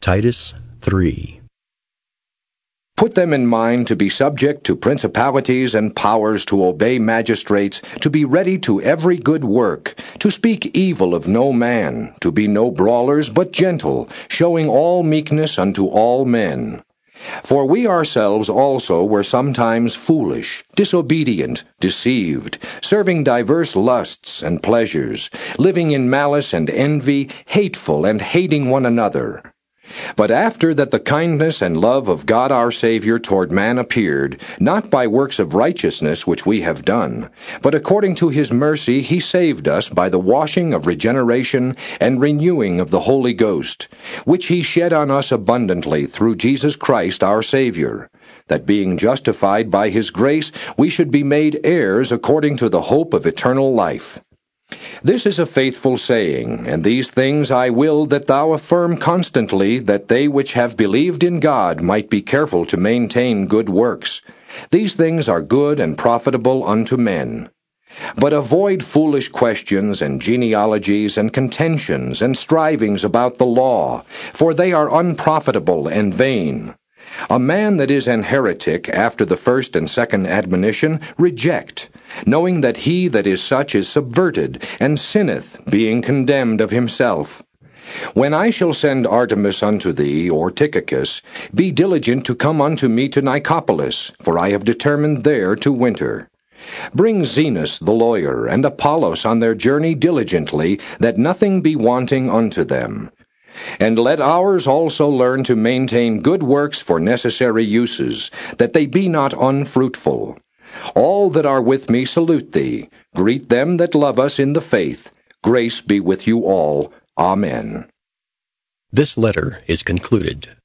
Titus 3. Put them in mind to be subject to principalities and powers, to obey magistrates, to be ready to every good work, to speak evil of no man, to be no brawlers, but gentle, showing all meekness unto all men. For we ourselves also were sometimes foolish, disobedient, deceived, serving diverse lusts and pleasures, living in malice and envy, hateful and hating one another. But after that the kindness and love of God our Saviour toward man appeared, not by works of righteousness which we have done, but according to his mercy he saved us by the washing of regeneration and renewing of the Holy Ghost, which he shed on us abundantly through Jesus Christ our Saviour, that being justified by his grace we should be made heirs according to the hope of eternal life. This is a faithful saying, and these things I will that thou affirm constantly, that they which have believed in God might be careful to maintain good works. These things are good and profitable unto men. But avoid foolish questions and genealogies and contentions and strivings about the law, for they are unprofitable and vain. A man that is an heretic after the first and second admonition, reject, knowing that he that is such is subverted, and sinneth, being condemned of himself. When I shall send Artemas unto thee, or Tychicus, be diligent to come unto me to Nicopolis, for I have determined there to winter. Bring Zenas the lawyer, and Apollos on their journey diligently, that nothing be wanting unto them. And let ours also learn to maintain good works for necessary uses, that they be not unfruitful. All that are with me salute thee. Greet them that love us in the faith. Grace be with you all. Amen. This letter is concluded.